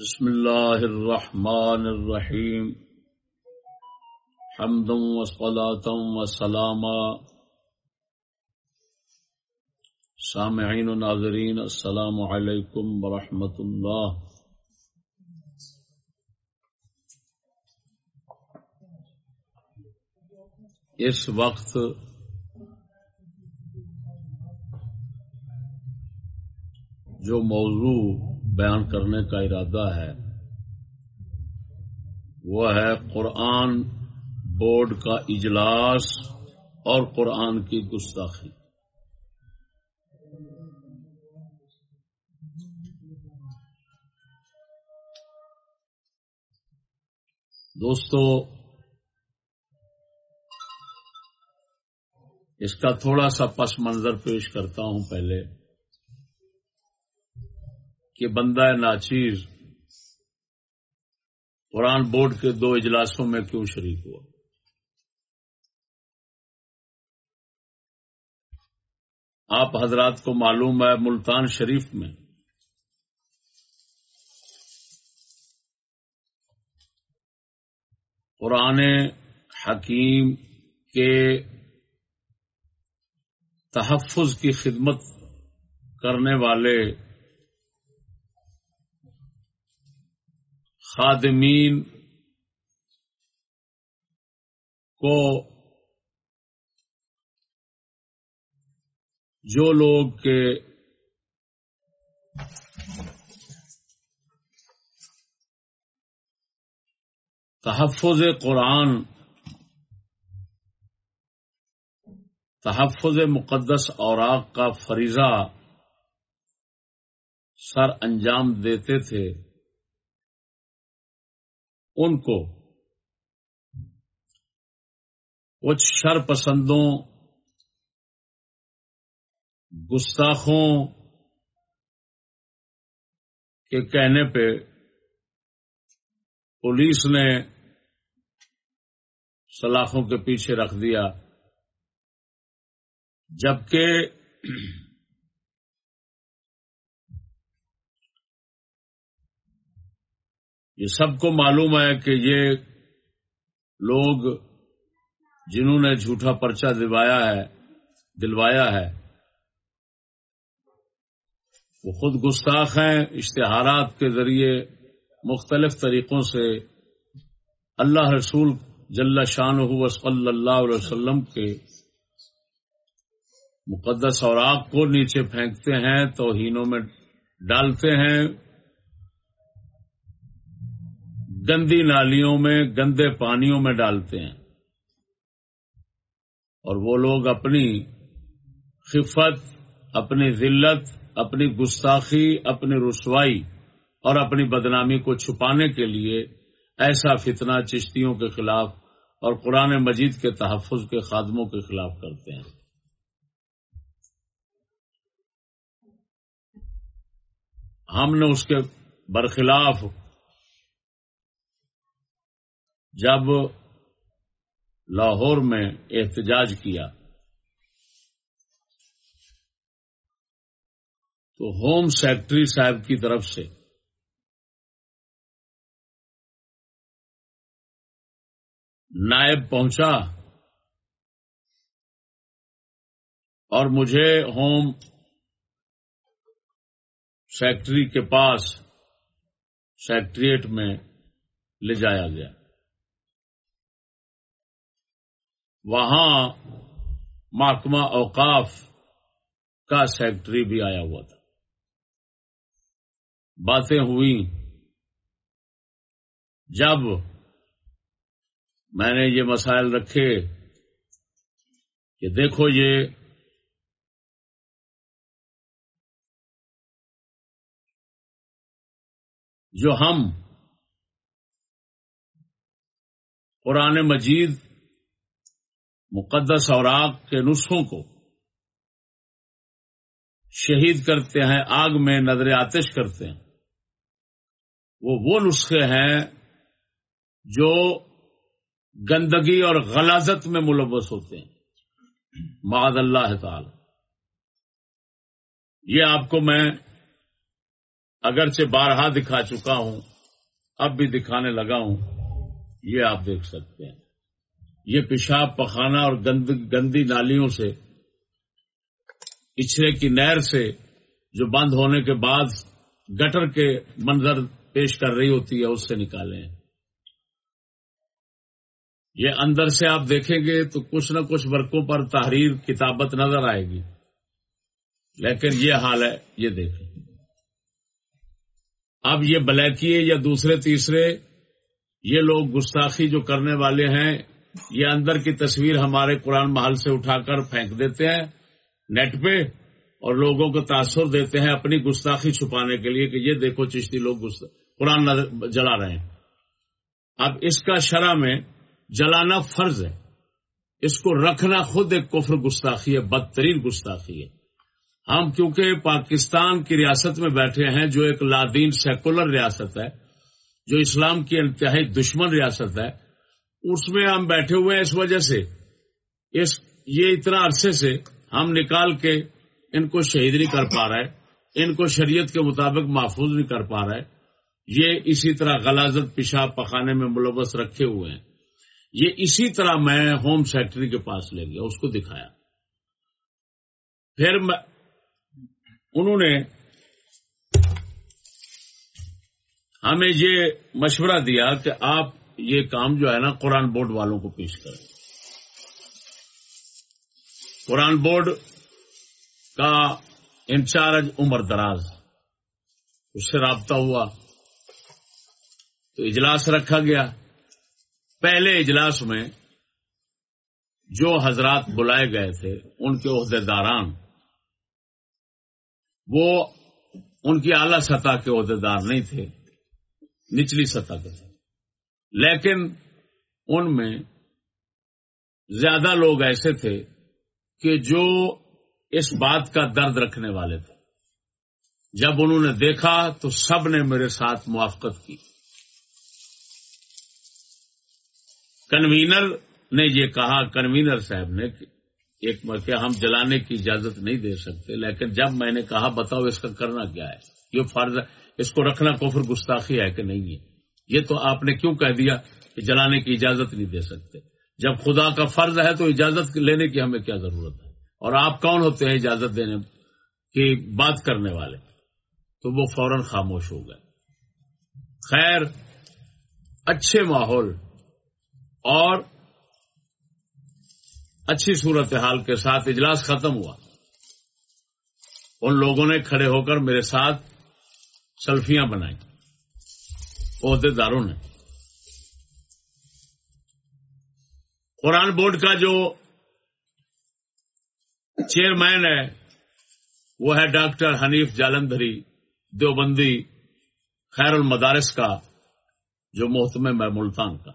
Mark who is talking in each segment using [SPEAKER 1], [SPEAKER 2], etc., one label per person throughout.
[SPEAKER 1] بسم الله الرحمن الرحيم حمدا وصلاة وسلاما سامعين و ناظرين السلام عليكم ورحمة الله اس وقت جو موضوع بیان کرنے کا ارادہ ہے۔ وہ ہے قرآن بورڈ کا اجلاس اور قرآن کی گستاخی۔ دوستو، اس کا تھوڑا سا پس منظر پیش کرتا ہوں پہلے۔ کہ بندہ ناچیر قرآن بورڈ کے دو اجلاسوں میں کیوں شریک ہوا؟ آپ حضرات کو معلوم ہے ملتان شریف میں قرآن حکیم کے تحفظ کی خدمت کرنے والے خادمین کو جو لوگ کے تحفظ قرآن، تحفظ مقدس اوراق کا فریضہ سر انجام دیتے تھے ان کو کچھ شر پسندوں گستاخوں کے کہنے پہ پولیس نے سلاخوں کے پیچھے رکھ دیا۔ جبکہ یہ سب کو معلوم ہے کہ یہ لوگ جنہوں نے جھوٹا پرچہ دلوایا ہے دلوایا ہے، وہ خود گستاخ ہیں، اشتہارات کے ذریعے مختلف طریقوں سے اللہ رسول جل شان صلی اللہ علیہ وسلم کے مقدس اور آگ کو نیچے پھینکتے ہیں، توہینوں میں ڈالتے ہیں گندی نالیوں میں، گندے پانیوں میں ڈالتے ہیں۔ اور وہ لوگ اپنی خفت، اپنی ذلت، اپنی گستاخی، اپنی رسوائی اور اپنی بدنامی کو چھپانے کے لیے ایسا فتنہ چشتیوں کے خلاف اور قرآن مجید کے تحفظ کے خادموں کے خلاف کرتے ہیں۔ ہم نے اس کے برخلاف جب لاہور میں احتجاج کیا تو ہوم سیکٹری صاحب کی طرف سے نائب پہنچا اور مجھے ہوم سیکٹری کے پاس سیکٹریٹ میں لے جایا گیا۔ وہاں محکمہ اوقاف کا سیکٹری بھی آیا ہوا تھا۔ باتیں ہوئی جب میں نے یہ مسائل رکھے کہ دیکھو یہ جو ہم قرآن مجید مقدس اوراق کے نسخوں کو شہید کرتے ہیں، آگ میں نظر آتش کرتے ہیں۔ وہ وہ نسخے ہیں جو گندگی اور غلازت میں ملوث ہوتے ہیں۔ معذ اللہ تعالی۔ یہ آپ کو میں اگرچہ بارہا دکھا چکا ہوں، اب بھی دکھانے لگا ہوں، یہ آپ دیکھ سکتے ہیں۔ یہ پیشاب پخانہ اور گند، گندی نالیوں سے پچھلے کی نہر سے جو بند ہونے کے بعد گٹر کے منظر پیش کر رہی ہوتی ہے، اس سے نکالے ہیں یہ اندر سے آپ دیکھیں گے تو کچھ نہ کچھ ورقوں پر تحریر کتابت نظر آئے گی۔ لیکن یہ حال ہے، یہ دیکھیں۔ اب یہ بلیکیے یا دوسرے تیسرے، یہ لوگ گستاخی جو کرنے والے ہیں یہ اندر کی تصویر ہمارے قرآن محل سے اٹھا کر پھینک دیتے ہیں، نیٹ پہ، اور لوگوں کو تاثر دیتے ہیں اپنی گستاخی چھپانے کے لیے کہ یہ دیکھو چشتی لوگ قرآن جلا رہے ہیں۔ اب اس کا شرح میں جلانا فرض ہے۔ اس کو رکھنا خود ایک کفر گستاخی ہے، بدترین گستاخی ہے۔ ہم کیونکہ پاکستان کی ریاست میں بیٹھے ہیں، جو ایک لادین سیکولر ریاست ہے، جو اسلام کی انتہائی دشمن ریاست ہے اس میں ہم بیٹھے ہوئے ہیں اس وجہ سے۔ اس، یہ اتنا عرصے سے ہم نکال کے ان کو شہید نہیں کر پا رہے، ان کو شریعت کے مطابق محفوظ نہیں کر پا رہے۔ یہ اسی طرح غلازت، پیشاب، پخانے میں ملوث رکھے ہوئے ہیں۔ یہ اسی طرح میں ہوم سیکٹری کے پاس لے گیا، اس کو دکھایا۔ پھر انہوں نے ہمیں یہ مشورہ دیا کہ آپ یہ کام جو ہے نا قرآن بورڈ والوں کو پیش کریں قرآن بورڈ کا انچارج عمر دراز، اس سے رابطہ ہوا۔ تو اجلاس رکھا گیا۔ پہلے اجلاس میں جو حضرات بلائے گئے تھے، ان کے عہدے داران، وہ ان کی اعلی سطح کے عہدے دار نہیں تھے، نچلی سطح کے تھے۔ لیکن ان میں زیادہ لوگ ایسے تھے کہ جو اس بات کا درد رکھنے والے تھے۔ جب انہوں نے دیکھا تو سب نے میرے ساتھ موافقت کی۔ کنوینر نے یہ کہا، کنوینر صاحب نے ایک کہ ہم جلانے کی اجازت نہیں دے سکتے، لیکن جب میں نے کہا، بتاؤ اس کا کرنا کیا ہے؟ یہ فرض اس کو رکھنا کفر گستاخی ہے کہ نہیں ہے؟ یہ تو آپ نے کیوں کہہ دیا کہ جلانے کی اجازت نہیں دے سکتے؟ جب خدا کا فرض ہے تو اجازت لینے کی ہمیں کیا ضرورت ہے؟ اور آپ کون ہوتے ہیں اجازت دینے کی بات کرنے والے؟ تو وہ فوراً خاموش ہو گئے۔ خیر، اچھے ماحول اور اچھی صورتحال کے ساتھ اجلاس ختم ہوا۔ ان لوگوں نے کھڑے ہو کر میرے ساتھ سلفیاں بنائی عہدے داروں نے۔ قرآن بورڈ کا جو چیئرمین ہے، وہ ہے ڈاکٹر حنیف جالندھری دیوبندی خیر المدارس کا، جو محتم ہے ملتان کا۔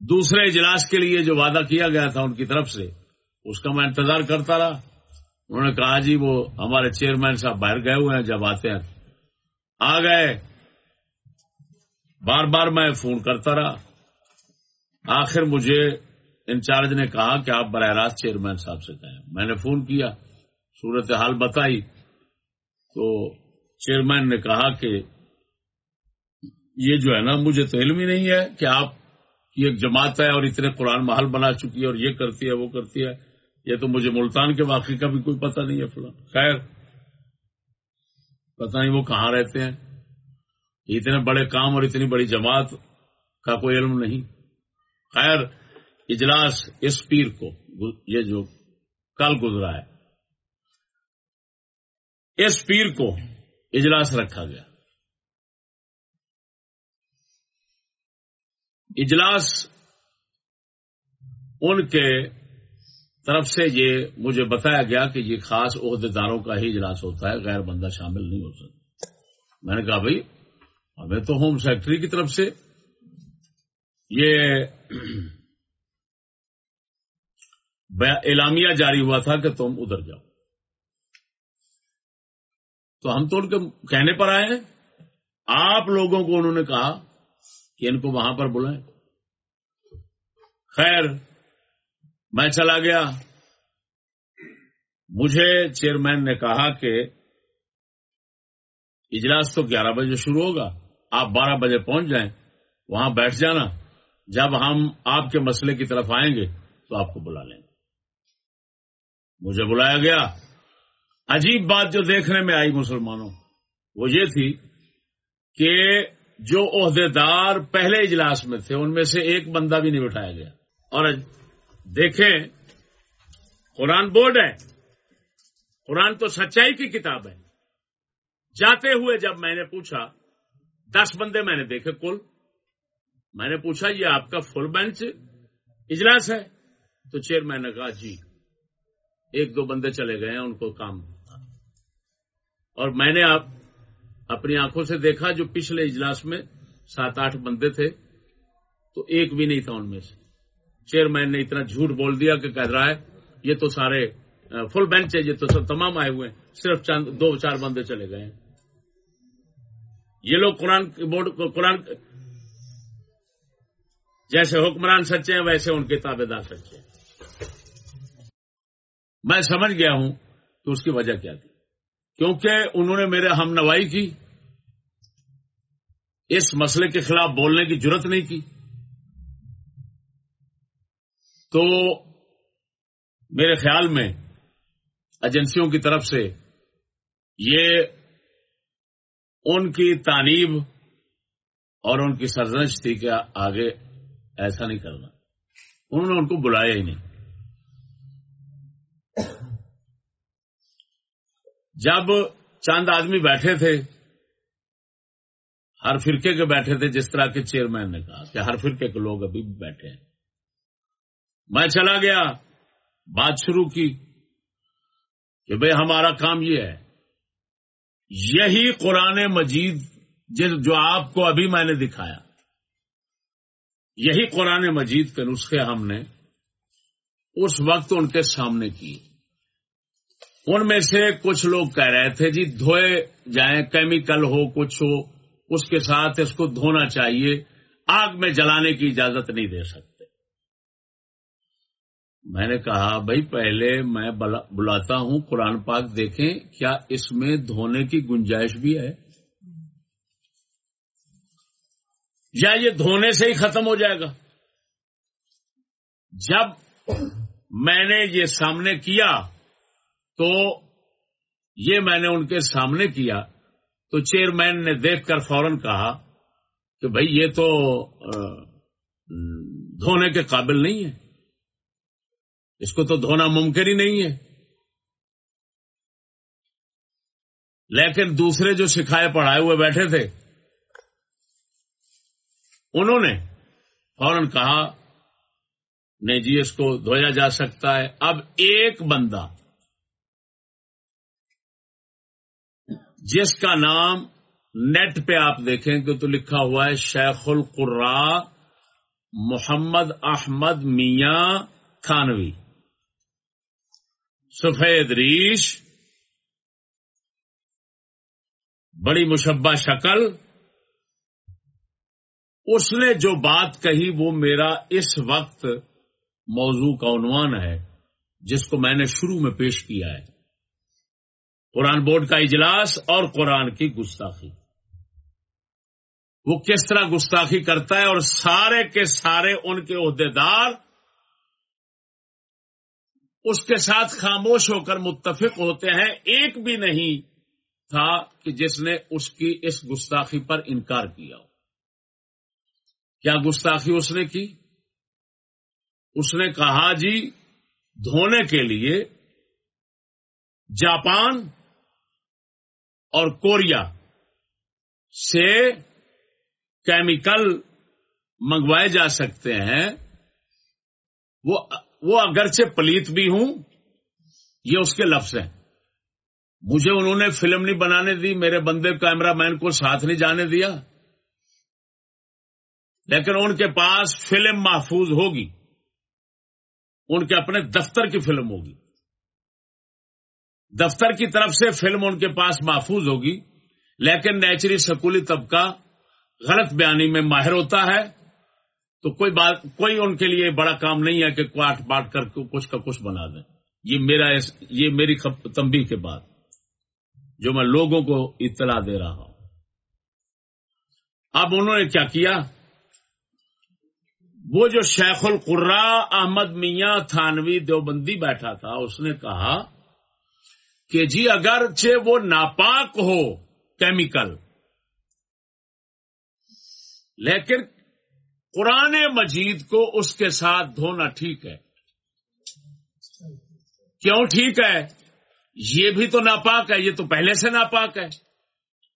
[SPEAKER 1] دوسرے اجلاس کے لیے جو وعدہ کیا گیا تھا ان کی طرف سے، اس کا میں انتظار کرتا رہا۔ انہوں نے کہا جی وہ ہمارے چیئرمین صاحب باہر گئے ہوئے ہیں جب آتے ہیں۔ آ گئے۔ بار بار میں فون کرتا رہا۔ آخر مجھے انچارج نے کہا کہ آپ براہ راست چیئرمین صاحب سے کہیں میں نے فون کیا صورت حال بتائی۔ تو چیئرمین نے کہا کہ یہ جو ہے نا، مجھے تو علم ہی نہیں ہے کہ آپ کی ایک جماعت ہے اور اتنے قرآن محل بنا چکی ہے اور یہ کرتی ہے، وہ کرتی ہے۔ یہ تو مجھے ملتان کے واقعے کا بھی کوئی پتہ نہیں ہے فلاں۔ خیر، پتہ نہیں وہ کہاں رہتے ہیں۔ اتنے بڑے کام اور اتنی بڑی جماعت کا کوئی علم نہیں۔ خیر، اجلاس اس پیر کو، یہ جو کل گزرا ہے، اس پیر کو اجلاس رکھا گیا۔ اجلاس ان کے طرف سے یہ مجھے بتایا گیا کہ یہ خاص عہدے داروں کا ہی اجلاس ہوتا ہے، غیر بندہ شامل نہیں ہو سکتا۔ میں نے کہا بھائی ہمیں تو ہوم سیکٹری کی طرف سے یہ اعلامیہ جاری ہوا تھا کہ تم ادھر جاؤ۔ تو ہم تو ان کے کہنے پر آئے ہیں۔ آپ لوگوں کو انہوں نے کہا کہ ان کو وہاں پر بلائیں۔ خیر میں چلا گیا۔ مجھے چیئرمین نے کہا کہ اجلاس تو گیارہ بجے شروع ہوگا، آپ بارہ بجے پہنچ جائیں، وہاں بیٹھ جانا۔ جب ہم آپ کے مسئلے کی طرف آئیں گے تو آپ کو بلا لیں گے۔ مجھے بلایا گیا۔ عجیب بات جو دیکھنے میں آئی مسلمانوں، وہ یہ تھی کہ جو عہدے دار پہلے اجلاس میں تھے، ان میں سے ایک بندہ بھی نہیں بٹھایا گیا۔ اور دیکھیں، قرآن بورڈ ہے۔ قرآن تو سچائی کی کتاب ہے۔ جاتے ہوئے جب میں نے پوچھا، دس بندے میں نے دیکھے کل۔ میں نے پوچھا، یہ آپ کا فل بینچ اجلاس ہے؟ تو چیئرمین نے کہا جی۔ ایک دو بندے چلے گئے ہیں، ان کو کام۔ اور میں نے آپ اپنی آنکھوں سے دیکھا، جو پچھلے اجلاس میں سات آٹھ بندے تھے۔ تو ایک بھی نہیں تھا ان میں سے۔ چیئرمین نے اتنا جھوٹ بول دیا کہ کہہ رہا ہے، یہ تو سارے فل بینچ ہے، یہ تو سب تمام آئے ہوئے ہیں، صرف چند دو، چار بندے چلے گئے ہیں۔ یہ لوگ قرآن بورڈ قرآن جیسے حکمران سچے ہیں، ویسے ان کے تابے دار سچے ہیں۔ میں سمجھ گیا ہوں کہ اس کی وجہ کیا تھی۔ کیونکہ انہوں نے میرے ہم نوائی کی، اس مسئلے کے خلاف بولنے کی ضرورت نہیں کی۔ تو میرے خیال میں ایجنسیوں کی طرف سے یہ ان کی تعلیم اور ان کی سرزنش تھی کہ آگے ایسا نہیں کرنا۔ انہوں نے ان کو بلایا ہی نہیں۔ جب چاند آدمی بیٹھے تھے، ہر فرقے کے بیٹھے تھے، جس طرح کے چیئرمین نے کہا کہ ہر فرقے کے لوگ ابھی بیٹھے ہیں۔ میں چلا گیا، بات شروع کی کہ بھئی ہمارا کام یہ ہے۔ یہی قرآن مجید جو آپ کو ابھی میں نے دکھایا۔ یہی قرآن مجید کے نسخے ہم نے اس وقت ان کے سامنے کیے۔ ان میں سے کچھ لوگ کہہ رہے تھے جی دھوئے جائیں، کیمیکل ہو، کچھ ہو، اس کے ساتھ اس کو دھونا چاہیے، آگ میں جلانے کی اجازت نہیں دے سکتے۔ میں نے کہا، بھائی پہلے میں بلاتا ہوں، قرآن پاک دیکھیں کیا اس میں دھونے کی گنجائش بھی ہے? یا یہ دھونے سے ہی ختم ہو جائے گا؟ جب میں نے یہ سامنے کیا تو یہ میں نے ان کے سامنے کیا تو چیئرمین نے دیکھ کر فوراً کہا کہ بھائی یہ تو دھونے کے قابل نہیں ہے۔ اس کو تو دھونا ممکن ہی نہیں ہے۔ لیکن دوسرے جو سکھائے پڑھائے ہوئے بیٹھے تھے، انہوں نے فوراً کہا، نہیں جی اس کو دھویا جا سکتا ہے۔ اب ایک بندہ جس کا نام نیٹ پہ آپ دیکھیں کہ تو لکھا ہوا ہے، شیخ القرا محمد احمد میاں خانوی سفید ریش، بڑی مشبہ شکل، اس نے جو بات کہی وہ میرا اس وقت موضوع کا عنوان ہے، جس کو میں نے شروع میں پیش کیا ہے۔ قرآن بورڈ کا اجلاس اور قرآن کی گستاخی۔ وہ کس طرح گستاخی کرتا ہے اور سارے کے سارے ان کے عہدے دار اس کے ساتھ خاموش ہو کر متفق ہوتے ہیں۔ ایک بھی نہیں تھا کہ جس نے اس کی اس گستاخی پر انکار کیا ہو۔ کیا گستاخی اس نے کی؟ اس نے کہا جی دھونے کے لیے جاپان اور کوریا سے کیمیکل منگوائے جا سکتے ہیں۔ وہ وہ اگرچہ پلیت بھی ہوں، یہ اس کے لفظ ہیں۔ مجھے انہوں نے فلم نہیں بنانے دی، میرے بندے کیمرہ مین کو ساتھ نہیں جانے دیا۔ لیکن ان کے پاس فلم محفوظ ہوگی۔ ان کے اپنے دفتر کی فلم ہوگی۔ دفتر کی طرف سے فلم ان کے پاس محفوظ ہوگی، لیکن نیچری سکولی طبقہ غلط بیانی میں ماہر ہوتا ہے۔ تو کوئی بات، کوئی ان کے لیے بڑا کام نہیں ہے کہ کاٹ باٹ کر کچھ کا کچھ بنا دیں۔ یہ میرا یہ میری تمبی کے بعد جو میں لوگوں کو اطلاع دے رہا ہوں۔ اب انہوں نے کیا کیا؟ وہ جو شیخ القرا احمد میاں تھانوی دیوبندی بیٹھا تھا، اس نے کہا کہ جی اگرچہ وہ ناپاک ہو کیمیکل، لیکن قرآن مجید کو اس کے ساتھ دھونا ٹھیک ہے؟ کیوں ٹھیک ہے؟ یہ بھی تو ناپاک ہے، یہ تو پہلے سے ناپاک ہے۔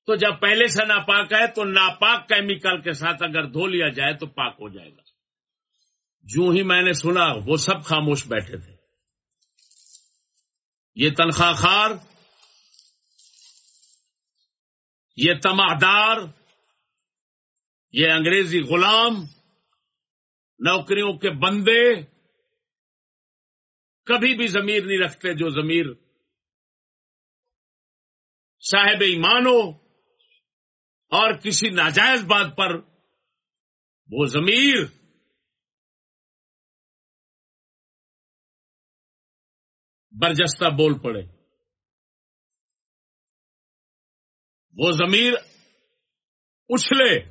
[SPEAKER 1] تو جب پہلے سے ناپاک ہے تو ناپاک کیمیکل کے ساتھ اگر دھو لیا جائے تو پاک ہو جائے گا۔ جو ہی میں نے سنا، وہ سب خاموش بیٹھے تھے۔ یہ تنخواہ خار، یہ تمادار یہ انگریزی غلام نوکریوں کے بندے کبھی بھی ضمیر نہیں رکھتے جو ضمیر صاحب ایمان ہو اور کسی ناجائز بات پر وہ ضمیر برجستہ بول پڑے۔ وہ ضمیر اچھلے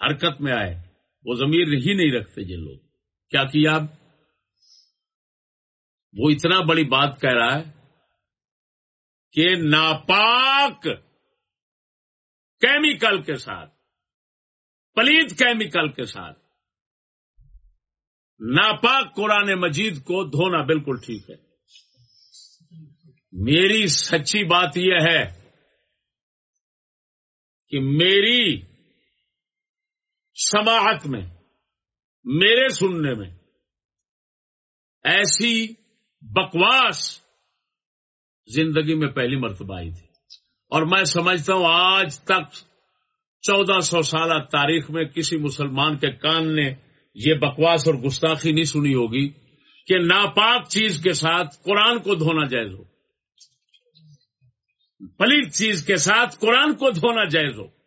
[SPEAKER 1] حرکت میں آئے۔ وہ ضمیر ہی نہیں رکھتے یہ لوگ۔ کیا کیا اب وہ اتنا بڑی بات کہہ رہا ہے کہ ناپاک کیمیکل کے ساتھ پلیت کیمیکل کے ساتھ ناپاک قرآن مجید کو دھونا بالکل ٹھیک ہے۔ میری سچی بات یہ ہے کہ میری سماعت میں، میرے سننے میں، ایسی بکواس زندگی میں پہلی مرتبہ آئی تھی۔ اور میں سمجھتا ہوں آج تک چودہ سو سالہ تاریخ میں کسی مسلمان کے کان نے یہ بکواس اور گستاخی نہیں سنی ہوگی کہ ناپاک چیز کے ساتھ قرآن کو دھونا جائز ہو۔ پلیت چیز کے ساتھ قرآن کو دھونا جائز ہو۔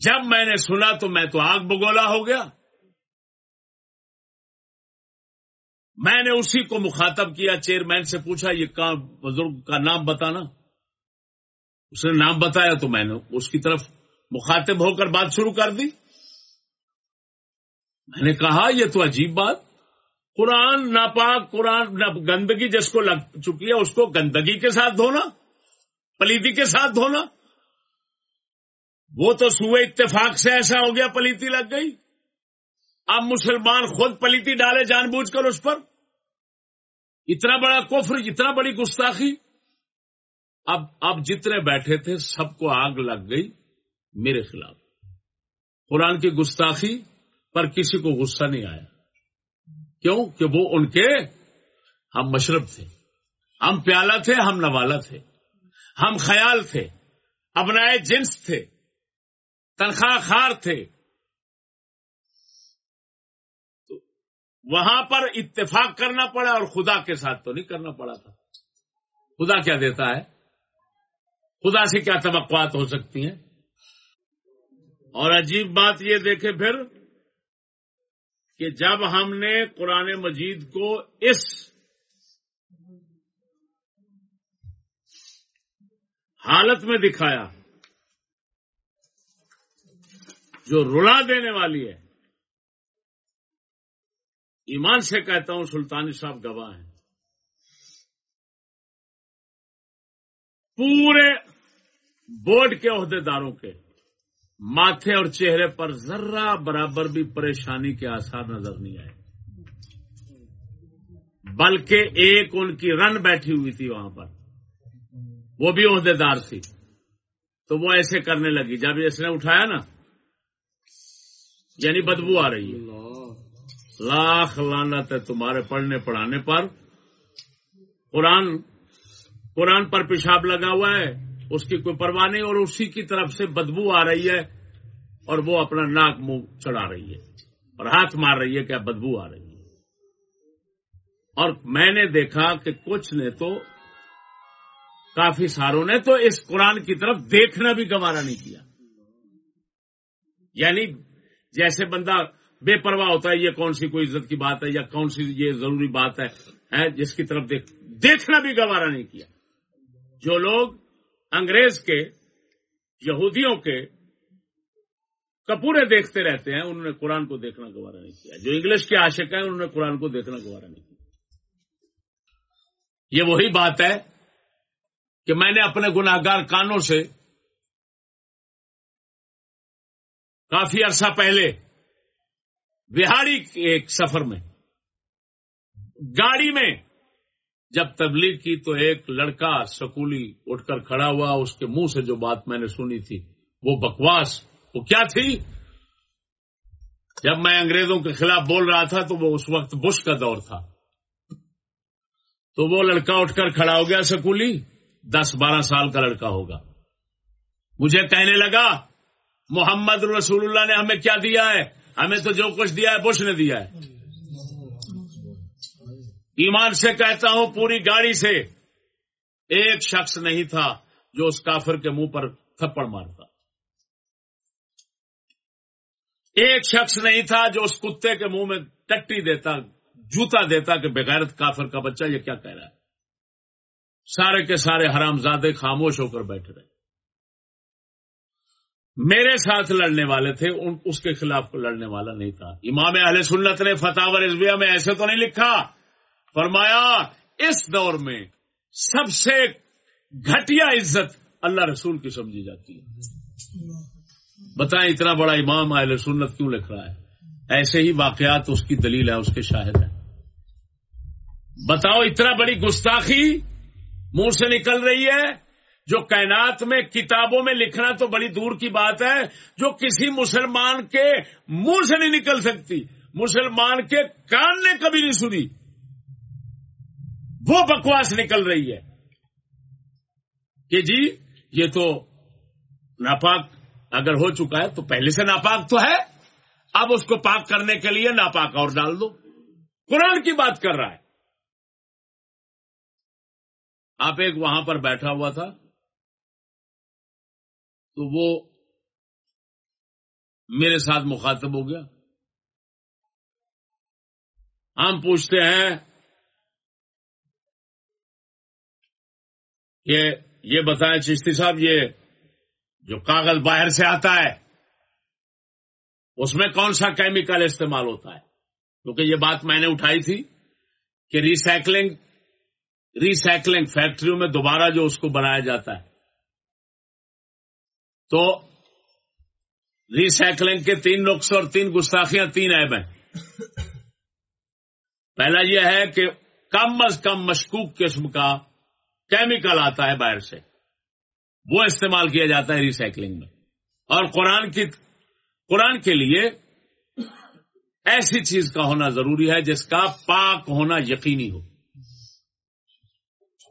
[SPEAKER 1] جب میں نے سنا تو میں تو آگ بگولا ہو گیا۔ میں نے اسی کو مخاطب کیا، چیئرمین سے پوچھا، یہ بزرگ کا نام بتانا؟ اس نے نام بتایا تو میں نے اس کی طرف مخاطب ہو کر بات شروع کر دی۔ میں نے کہا، یہ تو عجیب بات۔ قرآن ناپاک، قرآن گندگی جس کو لگ چکی ہے، اس کو گندگی کے ساتھ دھونا، پلیتی کے ساتھ دھونا۔ وہ تو سوئے اتفاق سے ایسا ہو گیا پلیتی لگ گئی۔ اب مسلمان خود پلیتی ڈالے جان بوجھ کر اس پر۔ اتنا بڑا کفر، اتنا بڑی گستاخی۔ اب اب جتنے بیٹھے تھے، سب کو آگ لگ گئی میرے خلاف۔ قرآن کی گستاخی پر کسی کو غصہ نہیں آیا۔ کیوں؟ کہ وہ ان کے ہم مشرب تھے۔ ہم پیالہ تھے، ہم نوالا تھے۔ ہم خیال تھے۔ ابنائے جنس تھے۔ تنخواہ خار تھے۔ تو وہاں پر اتفاق کرنا پڑا اور خدا کے ساتھ تو نہیں کرنا پڑا تھا۔ خدا کیا دیتا ہے؟ خدا سے کیا توقعات ہو سکتی ہیں؟ اور عجیب بات یہ دیکھے پھر کہ جب ہم نے قرآن مجید کو اس حالت میں دکھایا جو رلا دینے والی ہے۔ ایمان سے کہتا ہوں سلطانی صاحب گواہ ہیں۔ پورے بورڈ کے عہدے داروں کے ماتھے اور چہرے پر ذرہ برابر بھی پریشانی کے آثار نظر نہیں آئے۔ بلکہ ایک ان کی رن بیٹھی ہوئی تھی وہاں پر۔ وہ بھی عہدے دار تھی۔ تو وہ ایسے کرنے لگی۔ جب اس نے اٹھایا نا یعنی بدبو آ رہی ہے۔ لاکھ لانت ہے تمہارے پڑھنے پڑھانے پر۔ قرآن قرآن پر پیشاب لگا ہوا ہے۔ اس کی کوئی پرواہ نہیں اور اسی کی طرف سے بدبو آ رہی ہے اور وہ اپنا ناک منہ چڑھا رہی ہے اور ہاتھ مار رہی ہے کیا بدبو آ رہی ہے۔ اور میں نے دیکھا کہ کچھ نے تو کافی ساروں نے تو اس قرآن کی طرف دیکھنا بھی گوارا نہیں کیا۔ یعنی جیسے بندہ بے پرواہ ہوتا ہے، یہ کون سی کوئی عزت کی بات ہے یا کون سی یہ ضروری بات ہے جس کی طرف دیکھ، دیکھنا بھی گوارا نہیں کیا۔ جو لوگ انگریز کے، یہودیوں کے کپورے دیکھتے رہتے ہیں، انہوں نے قرآن کو دیکھنا گوارا نہیں کیا۔ جو انگلش کے عاشق ہیں، انہوں نے قرآن کو دیکھنا گوارا نہیں کیا۔ یہ وہی بات ہے کہ میں نے اپنے گناگار کانوں سے کافی عرصہ پہلے، بہاڑی ایک سفر میں، گاڑی میں جب تبلیغ کی تو ایک لڑکا سکولی اٹھ کر کھڑا ہوا، اس کے منہ سے جو بات میں نے سنی تھی، وہ بکواس، وہ کیا تھی؟ جب میں انگریزوں کے خلاف بول رہا تھا تو وہ اس وقت بش کا دور تھا۔ تو وہ لڑکا اٹھ کر کھڑا ہو گیا سکولی، دس بارہ سال کا لڑکا ہوگا۔ مجھے کہنے لگا محمد رسول اللہ نے ہمیں کیا دیا ہے؟ ہمیں تو جو کچھ دیا ہے بش نے دیا ہے۔ ایمان سے کہتا ہوں، پوری گاڑی سے۔ ایک شخص نہیں تھا جو اس کافر کے منہ پر تھپڑ مارتا۔ ایک شخص نہیں تھا جو اس کتے کے منہ میں ٹٹی دیتا، جوتا دیتا کہ بغیرت کافر کا بچہ یہ کیا کہہ رہا ہے؟ سارے کے سارے حرام زادے خاموش ہو کر بیٹھ رہے۔ میرے ساتھ لڑنے والے تھے اس کے خلاف لڑنے والا نہیں تھا۔ امام اہل سنت نے فتح رضویہ میں ایسے تو نہیں لکھا۔ فرمایا، اس دور میں سب سے گھٹیا عزت اللہ رسول کی سمجھی جاتی ہے۔ بتائیں اتنا بڑا امام اہل سنت کیوں لکھ رہا ہے؟ ایسے ہی واقعات اس کی دلیل ہے، اس کے شاہد ہے بتاؤ، اتنا بڑی گستاخی منہ سے نکل رہی ہے۔ جو کائنات میں کتابوں میں لکھنا تو بڑی دور کی بات ہے، جو کسی مسلمان کے منہ سے نہیں نکل سکتی۔ مسلمان کے کان نے کبھی نہیں سنی۔ وہ بکواس نکل رہی ہے۔ کہ جی یہ تو ناپاک اگر ہو چکا ہے تو پہلے سے ناپاک تو ہے۔ اب اس کو پاک کرنے کے لیے ناپاک اور ڈال دو۔ قرآن کی بات کر رہا ہے۔ آپ ایک وہاں پر بیٹھا ہوا تھا۔ تو وہ میرے ساتھ مخاطب ہو گیا۔ ہم پوچھتے ہیں کہ یہ بتائیں چشتی صاحب، یہ جو کاغذ باہر سے آتا ہے، اس میں کون سا کیمیکل استعمال ہوتا ہے؟ کیونکہ یہ بات میں نے اٹھائی تھی کہ ریسائکلنگ ریسائکلنگ فیکٹریوں میں دوبارہ جو اس کو بنایا جاتا ہے تو ریسائکلنگ کے تین نقص اور تین گستاخیاں تین ایب ہیں۔ پہلا یہ ہے کہ کم از کم مشکوک قسم کا کیمیکل آتا ہے باہر سے۔ وہ استعمال کیا جاتا ہے ریسائکلنگ میں۔ اور قرآن کی قرآن کے لیے ایسی چیز کا ہونا ضروری ہے جس کا پاک ہونا یقینی ہو۔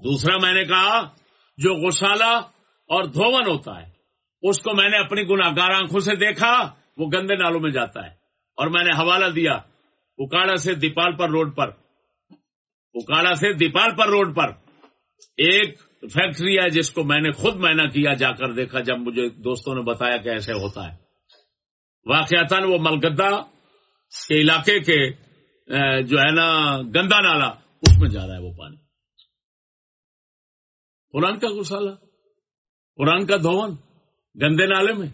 [SPEAKER 1] دوسرا میں نے کہا، جو غسالہ اور دھون ہوتا ہے اس کو میں نے اپنی گناگار آنکھوں سے دیکھا، وہ گندے نالوں میں جاتا ہے۔ اور میں نے حوالہ دیا اکاڑا سے دیپال پر روڈ پر۔ اکاڑا سے دیپال پر روڈ پر۔ ایک فیکٹری ہے جس کو میں نے خود مینا کیا، جا کر دیکھا جب مجھے دوستوں نے بتایا کہ ایسے ہوتا ہے۔ واقعات وہ ملگدہ کے علاقے کے جو ہے نا، گندا نالا، اس میں جا رہا ہے وہ پانی۔ قرآن کا گسالہ قرآن کا دھون۔ گندے نالے میں۔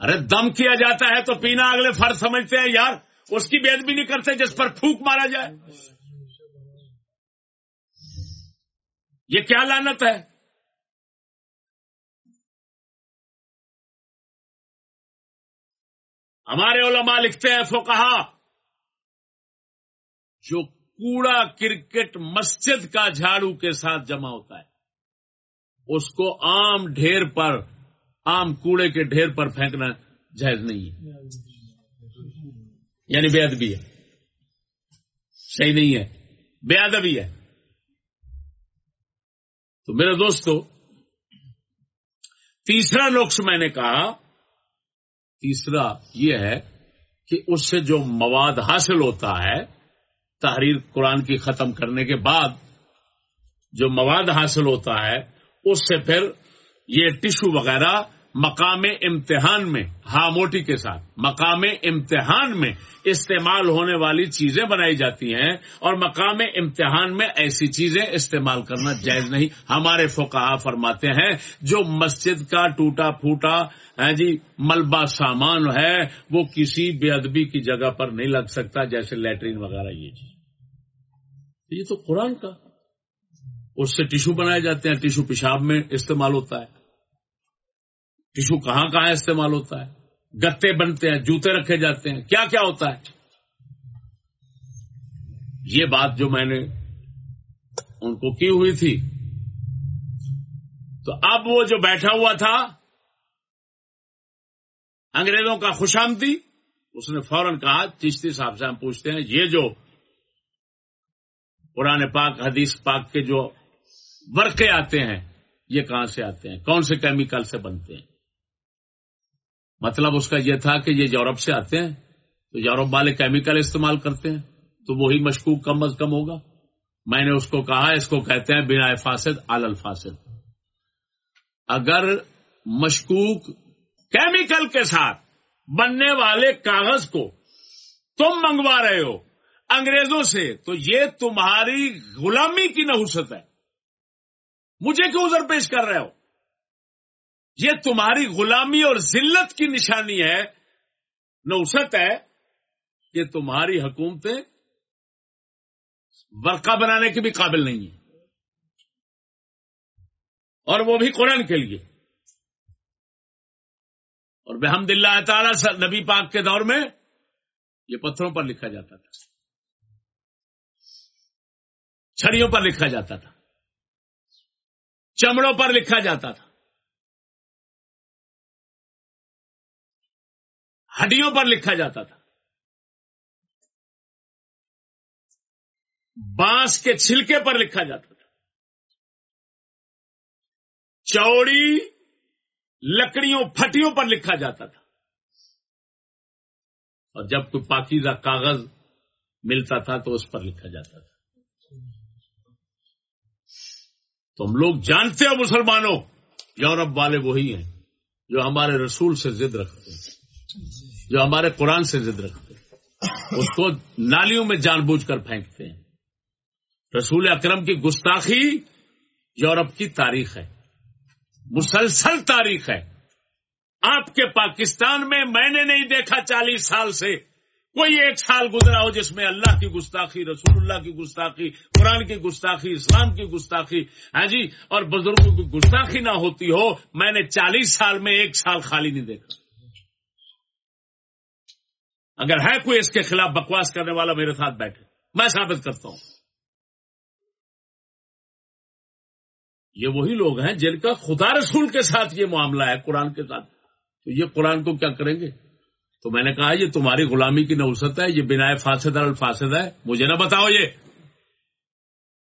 [SPEAKER 1] ارے، دم کیا جاتا ہے تو پینا اگلے فرد سمجھتے ہیں، یار، اس کی بید بھی نہیں کرتے جس پر پھوک مارا جائے۔ یہ کیا لانت ہے؟ ہمارے علماء لکھتے ہیں فو کہا جو کوڑا کرکٹ مسجد کا جھاڑو کے ساتھ جمع ہوتا ہے۔ اس کو عام ڈھیر پر، عام کوڑے کے ڈھیر پر پھینکنا جائز نہیں ہے۔ یعنی بے ادبی ہے۔ صحیح نہیں ہے۔ بے ادبی ہے۔ تو میرے دوستو، تیسرا نقص میں نے کہا، تیسرا یہ ہے کہ اس سے جو مواد حاصل ہوتا ہے، تحریر قرآن کی ختم کرنے کے بعد جو مواد حاصل ہوتا ہے اس سے پھر یہ ٹشو وغیرہ مقام امتحان میں ہاں موٹی کے ساتھ، مقام امتحان میں استعمال ہونے والی چیزیں بنائی جاتی ہیں اور مقام امتحان میں ایسی چیزیں استعمال کرنا جائز نہیں۔ ہمارے فقہ فرماتے ہیں، جو مسجد کا ٹوٹا پھوٹا ہاں جی ملبہ سامان ہے، وہ کسی بے ادبی کی جگہ پر نہیں لگ سکتا، جیسے لیٹرین وغیرہ یہ چیز۔ یہ تو قرآن کا۔ اس سے ٹیشو بنائے جاتے ہیں ٹیشو پیشاب میں استعمال ہوتا ہے۔ ٹیشو کہاں کہاں استعمال ہوتا ہے؟ گتے بنتے ہیں، جوتے رکھے جاتے ہیں۔ کیا کیا ہوتا ہے؟ یہ بات جو میں نے ان کو کی ہوئی تھی۔ تو اب وہ جو بیٹھا ہوا تھا، انگریزوں کا خوشامتی اس نے فوراً کہا، چشتی صاحب سے ہم پوچھتے ہیں، یہ جو پرانے پاک، حدیث پاک کے جو ورقے آتے ہیں، یہ کہاں سے آتے ہیں؟ کون سے کیمیکل سے بنتے ہیں؟ مطلب اس کا یہ تھا کہ یہ یورپ سے آتے ہیں، تو یورپ والے کیمیکل استعمال کرتے ہیں، تو وہی مشکوک کم از کم ہوگا۔ میں نے اس کو کہا، اس کو کہتے ہیں بنا فاسد آل الفاسد۔ اگر مشکوک کیمیکل کے ساتھ بننے والے کاغذ کو تم منگوا رہے ہو انگریزوں سے، تو یہ تمہاری غلامی کی نحوست ہے۔ مجھے کیوں ادھر پیش کر رہے ہو؟ یہ تمہاری غلامی اور ذلت کی نشانی ہے۔ نوسط ہے کہ تمہاری حکومتیں ورقہ بنانے کے بھی قابل نہیں ہیں۔ اور وہ بھی قرآن کے لیے۔ اور بحمد اللہ تعالی نبی پاک کے دور میں یہ پتھروں پر لکھا جاتا تھا۔ چھڑیوں پر لکھا جاتا تھا۔ چمڑوں پر لکھا جاتا تھا۔ ہڈیوں پر لکھا جاتا تھا۔ بانس کے چھلکے پر لکھا جاتا تھا۔ چوڑی لکڑیوں، پھٹیوں پر لکھا جاتا تھا۔ اور جب کوئی پاکیزہ کاغذ ملتا تھا تو اس پر لکھا جاتا تھا۔ تو ہم لوگ جانتے ہو مسلمانوں یورپ والے وہی ہیں، جو ہمارے رسول سے ضد رکھتے ہیں، جو ہمارے قرآن سے ضد رکھتے ہیں، اس کو نالیوں میں جان بوجھ کر پھینکتے ہیں۔ رسول اکرم کی گستاخی یورپ کی تاریخ ہے، مسلسل تاریخ ہے۔ آپ کے پاکستان میں میں نے نہیں دیکھا چالیس سال سے۔ کوئی ایک سال گزرا ہو جس میں اللہ کی گستاخی، رسول اللہ کی گستاخی، قرآن کی گستاخی، اسلام کی گستاخی ہاں جی؟ اور بزرگوں کی گستاخی نہ ہوتی ہو، میں نے چالیس سال میں ایک سال خالی نہیں دیکھا۔ اگر ہے کوئی اس کے خلاف بکواس کرنے والا میرے ساتھ بیٹھے، میں ثابت کرتا ہوں۔ یہ وہی لوگ ہیں جن کا خدا رسول کے ساتھ یہ معاملہ ہے، قرآن کے ساتھ۔ تو یہ قرآن کو کیا کریں گے؟ تو میں نے کہا یہ تمہاری غلامی کی نوسط ہے، یہ بنا فاسد الفاسد ہے۔ مجھے نہ بتاؤ یہ۔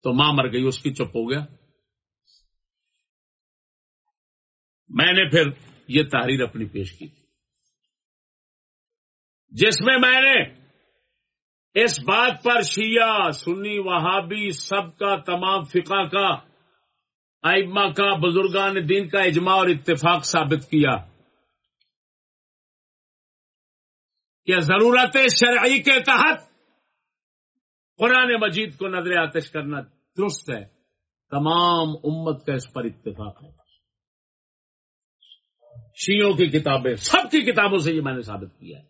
[SPEAKER 1] تو ماں مر گئی، اس کی چپ ہو گیا۔ میں نے پھر یہ تحریر اپنی پیش کی جس میں میں نے اس بات پر شیعہ، سنی، وہابی، سب کا، تمام فقہ کا، ائمہ کا، بزرگان دین کا اجماع اور اتفاق ثابت کیا۔ کہ ضرورت شرعی کے تحت قرآن مجید کو نظر آتش کرنا درست ہے۔ تمام امت کا اس پر اتفاق ہے۔ شیوں کی کتابیں، سب کی کتابوں سے یہ میں نے ثابت کیا ہے۔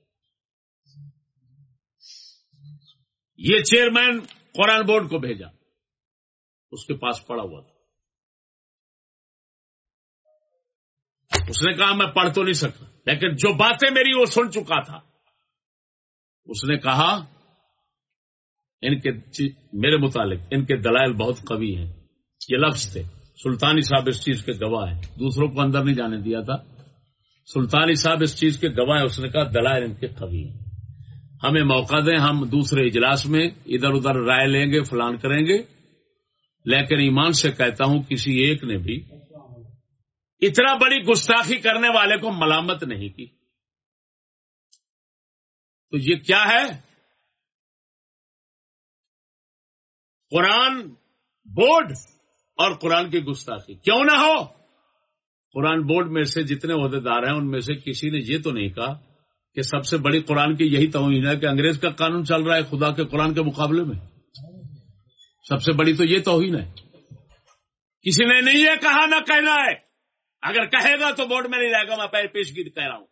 [SPEAKER 1] یہ چیئرمین قرآن بورڈ کو بھیجا۔ اس کے پاس پڑا ہوا تھا۔ اس نے کہا میں پڑھ تو نہیں سکتا، لیکن جو باتیں میری وہ سن چکا تھا۔ اس نے کہا، ان کے میرے متعلق ان کے دلائل بہت قوی ہیں۔ یہ لفظ تھے۔ سلطانی صاحب اس چیز کے گواہ ہیں۔ دوسروں کو اندر نہیں جانے دیا تھا۔ سلطانی صاحب اس چیز کے گواہ ہیں۔ اس نے کہا، دلائل ان کے قوی ہیں۔ ہمیں موقع دیں، ہم دوسرے اجلاس میں ادھر ادھر رائے لیں گے، فلان کریں گے۔ لیکن ایمان سے کہتا ہوں، کسی ایک نے بھی اتنا بڑی گستاخی کرنے والے کو ملامت نہیں کی۔ تو یہ کیا ہے؟ قرآن بورڈ اور قرآن کی گستاخی۔ کیوں نہ ہو؟ قرآن بورڈ میں سے جتنے عہدیدار ہیں، ان میں سے کسی نے یہ تو نہیں کہا کہ سب سے بڑی قرآن کی یہی توہین ہے کہ انگریز کا قانون چل رہا ہے خدا کے قرآن کے مقابلے میں۔ سب سے بڑی تو یہ توہین ہے۔ کسی نے نہیں یہ کہا، نہ کہنا ہے۔ اگر کہے گا تو بورڈ میں نہیں رہے گا، میں پہلے پیشگی کہہ رہا ہوں۔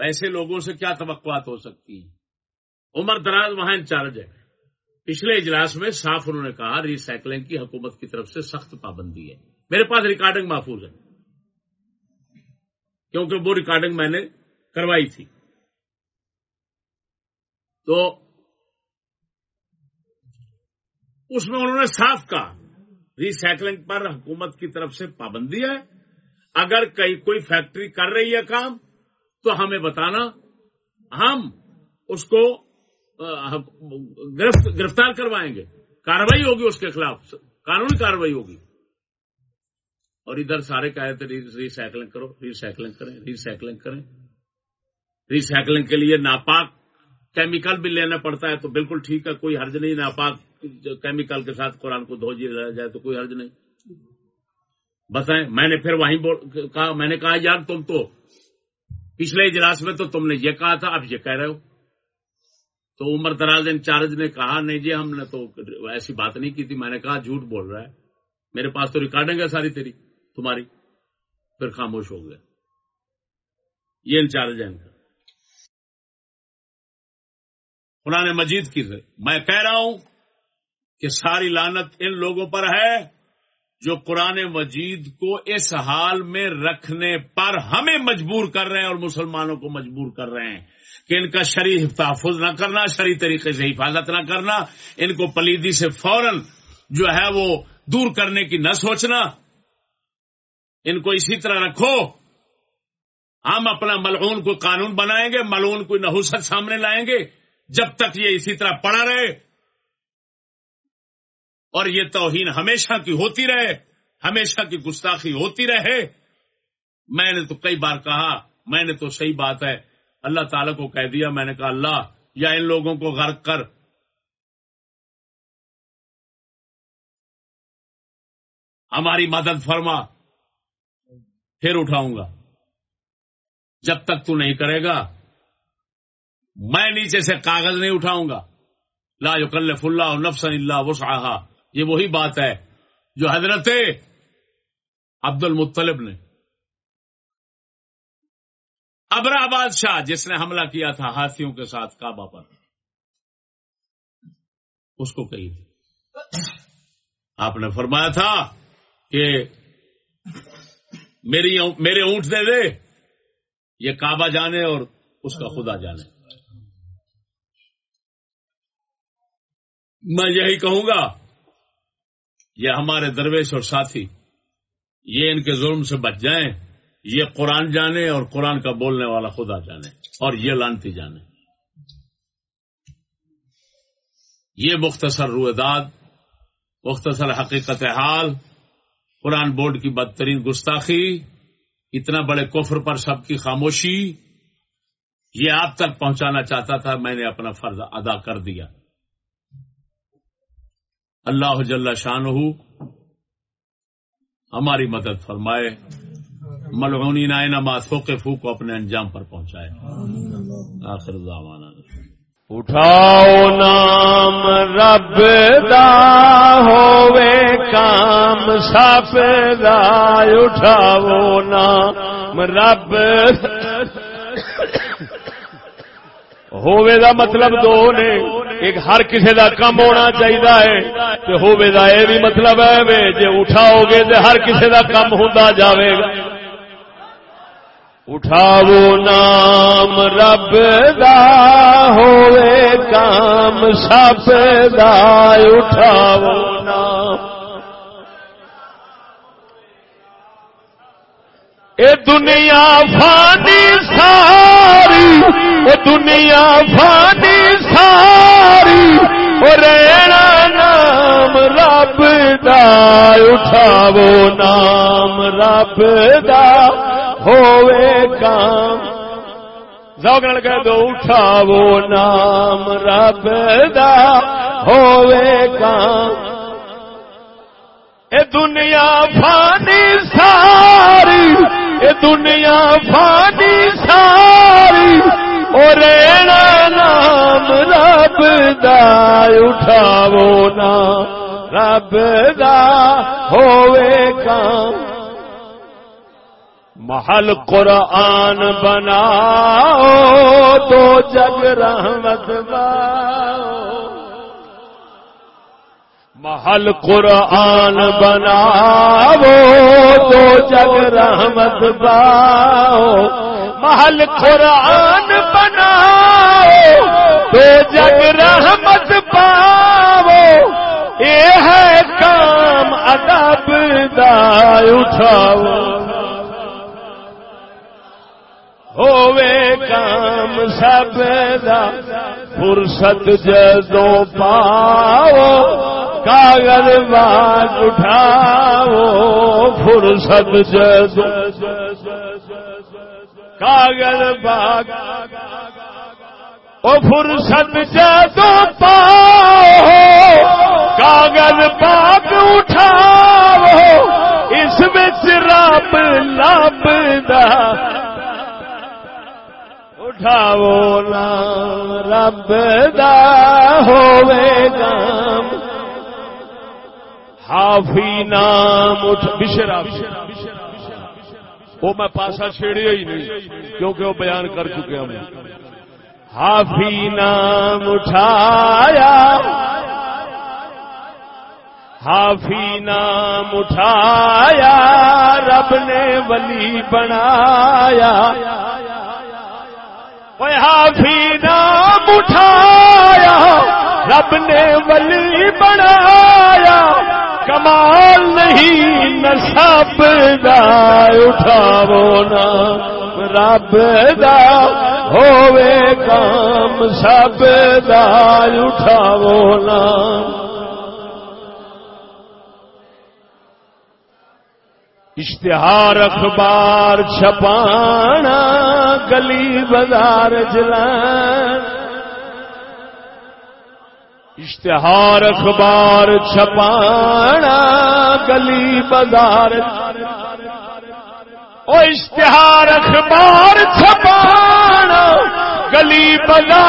[SPEAKER 1] ایسے لوگوں سے کیا توقعات ہو سکتی ہیں؟ عمر دراز وہاں انچارج ہے پچھلے اجلاس میں صاف انہوں نے کہا ریسائکلنگ کی حکومت کی طرف سے سخت پابندی ہے۔ میرے پاس ریکارڈنگ محفوظ ہے۔ کیونکہ وہ ریکارڈنگ میں نے کروائی تھی۔ تو اس میں انہوں نے صاف کہا ریسائکلنگ پر حکومت کی طرف سے پابندی ہے۔ اگر کئی کوئی فیکٹری کر رہی ہے کام تو ہمیں بتانا، ہم اس کو گرفتار کروائیں گے۔ کاروائی ہوگی اس کے خلاف، قانونی کاروائی ہوگی۔ اور ادھر سارے کہے تھے ریسائکلنگ کرو ریسائکلنگ کریں ریسائکلنگ کریں۔ ریسائکلنگ کے لیے ناپاک کیمیکل بھی لینا پڑتا ہے تو بالکل ٹھیک ہے، کوئی حرج نہیں، ناپاک کیمیکل کے ساتھ قرآن کو دھو دیا جائے تو کوئی حرج نہیں۔ بتائیں، میں نے پھر وہیں کہا، میں نے کہا، یار تم تو پچھلے اجلاس میں تو تم نے یہ کہا تھا، اب یہ کہہ رہے ہو۔ تو عمر دراز انچارج نے کہا، نہیں جی ہم نے تو ایسی بات نہیں کی تھی۔ میں نے کہا، جھوٹ بول رہا ہے۔ میرے پاس تو ریکارڈنگ ہے ساری تیری، تمہاری۔ پھر خاموش ہو گیا یہ انچارج ہے ان کا قرآن مجید کی میں کہہ رہا ہوں کہ ساری لانت ان لوگوں پر ہے۔ جو قرآن مجید کو اس حال میں رکھنے پر ہمیں مجبور کر رہے ہیں اور مسلمانوں کو مجبور کر رہے ہیں کہ ان کا شریح تحفظ نہ کرنا شریح طریقے سے حفاظت نہ کرنا، ان کو پلیدی سے فوراً جو ہے وہ دور کرنے کی نہ سوچنا۔ ان کو اسی طرح رکھو۔ ہم اپنا ملعون کو قانون بنائیں گے، ملعون کو نحوست سامنے لائیں گے۔ جب تک یہ اسی طرح پڑا رہے اور یہ توہین ہمیشہ کی ہوتی رہے، ہمیشہ کی گستاخی ہوتی رہے۔ میں نے تو کئی بار کہا، میں نے تو صحیح بات ہے۔ اللہ تعالی کو کہہ دیا، میں نے کہا، اللہ، یا ان لوگوں کو غرق کر۔ ہماری مدد فرما، پھر اٹھاؤں گا۔ جب تک تو نہیں کرے گا، میں نیچے سے کاغذ نہیں اٹھاؤں گا۔ لا یکلف اللہ نفس اللہ وسعها یہ وہی بات ہے جو حضرت عبد المطلب نے ابرا بادشاہ جس نے حملہ کیا تھا ہاتھیوں کے ساتھ کعبہ پر، اس کو کہی تھی۔ آپ نے فرمایا تھا کہ میری میرے اونٹ دے دے، یہ کعبہ جانے اور اس کا خدا جانے۔ میں یہی کہوں گا یہ ہمارے درویش اور ساتھی، یہ ان کے ظلم سے بچ جائیں، یہ قرآن جانے اور قرآن کا بولنے والا خدا جانے اور یہ لانتی جانے۔ یہ مختصر رویداد، مختصر حقیقت حال، قرآن بورڈ کی بدترین گستاخی، اتنا بڑے کفر پر سب کی خاموشی، یہ آپ تک پہنچانا چاہتا تھا، میں نے اپنا فرض ادا کر دیا۔ اللہ جل شان ہماری مدد فرمائے۔ ملعونی نائنا ماسو کے فو کو اپنے انجام پر پہنچائے۔ آخر زمانہ
[SPEAKER 2] اٹھاؤ نام رب دا ہووے کام، سب دا اٹھاؤ نام رب۔ ہووے دا مطلب دو نے۔ ایک ہر کسی دا کم ہونا چاہیے تے ہووے دا بھی مطلب ہے وے جے اٹھاؤ گے تو ہر کسی دا کم ہوندا جاوے گا۔ اٹھاو نام رب دا ہووے کام سب دا اٹھاو اے دنیا فانی ساری، اے دنیا فانی ساری ریڑا نام رب دا اٹھاو نام رب دا ہوئے کام۔ زوگن کہہ دو، اٹھاو نام رب دا ہوئے کام۔ اے دنیا فانی ساری یہ دنیا فانی ساری اور نام رب دا اٹھاو نا۔ رب دا ہوئے کام۔ محل قرآن بناؤ تو جگ رحمت باؤ محل قرآن بناو تو جگ رحمت باؤ محل قرآن بناؤ تو جگ رحمت پاؤ یہ ہے کام ادب دا اٹھاؤ ہووے کام سب دا فرصت جدو پاؤ کاغذ باغ اٹھاؤ، فرصت جد کاغذ باغ۔ او فرصت جدو پاؤ۔ کاغذ باغ اٹھاؤ۔ اس بچ رب لب اٹھاؤ نام رب دا ہوے گام۔ ہافی نام بشرا وہ میں پاسا چھیڑیا ہی نہیں، کیونکہ وہ بیان کر چکے ہم۔ ہافی نام اٹھایا۔ ہافی نام اٹھایا، رب نے ولی بنایا۔ ہافی نام اٹھایا، رب نے ولی بنایا۔ کمال نہیں نسب دا اٹھاو نا۔ رب دا ہووے کام، سب دا اٹھاو نا۔ اشتہار اخبار چھپانا، گلی بازار جلان۔ اشتہار اخبار چھپانا گلی بازار۔ او اشتہار اخبار چھپانا گلی بازار۔